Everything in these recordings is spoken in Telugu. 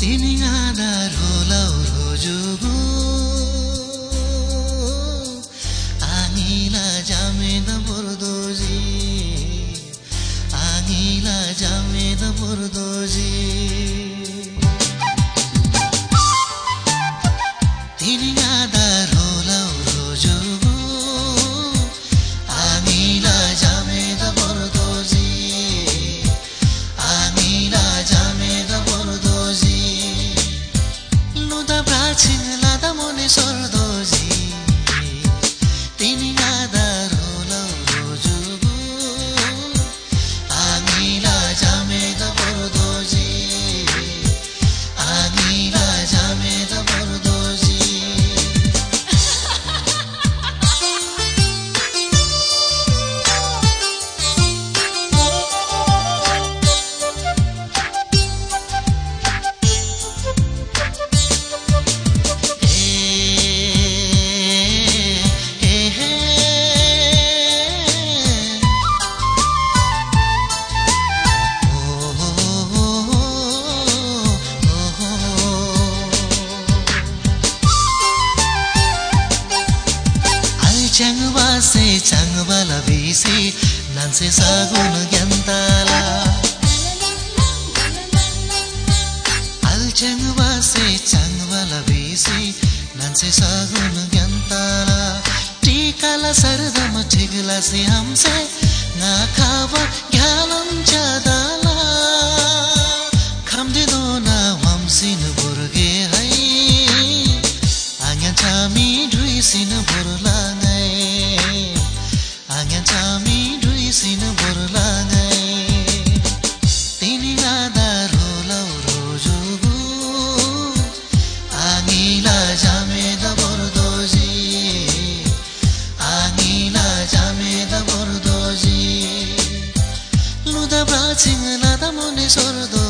তিনি আদার হলাও রজগ। আঙিলা জামেদ বরদোজি আঙিলা জামেদ বরদোজি చంగువల వీసి నంసే సాగును గెంతాల. అల్చెంగు వాసే చంగువల వీసి నంసే సాగును గెంతాల. టీకల సరదము చిగులసి హంసే నా కావ జ్ఞానం చదా. প্রাচীন লতা মনে সরদর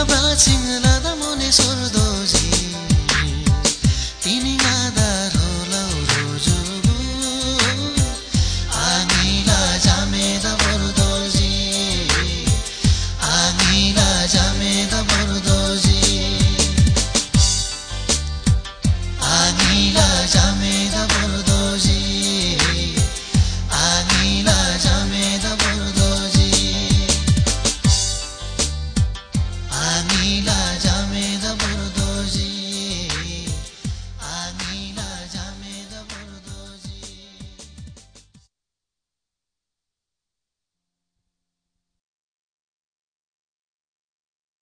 la voz sin la damone sordo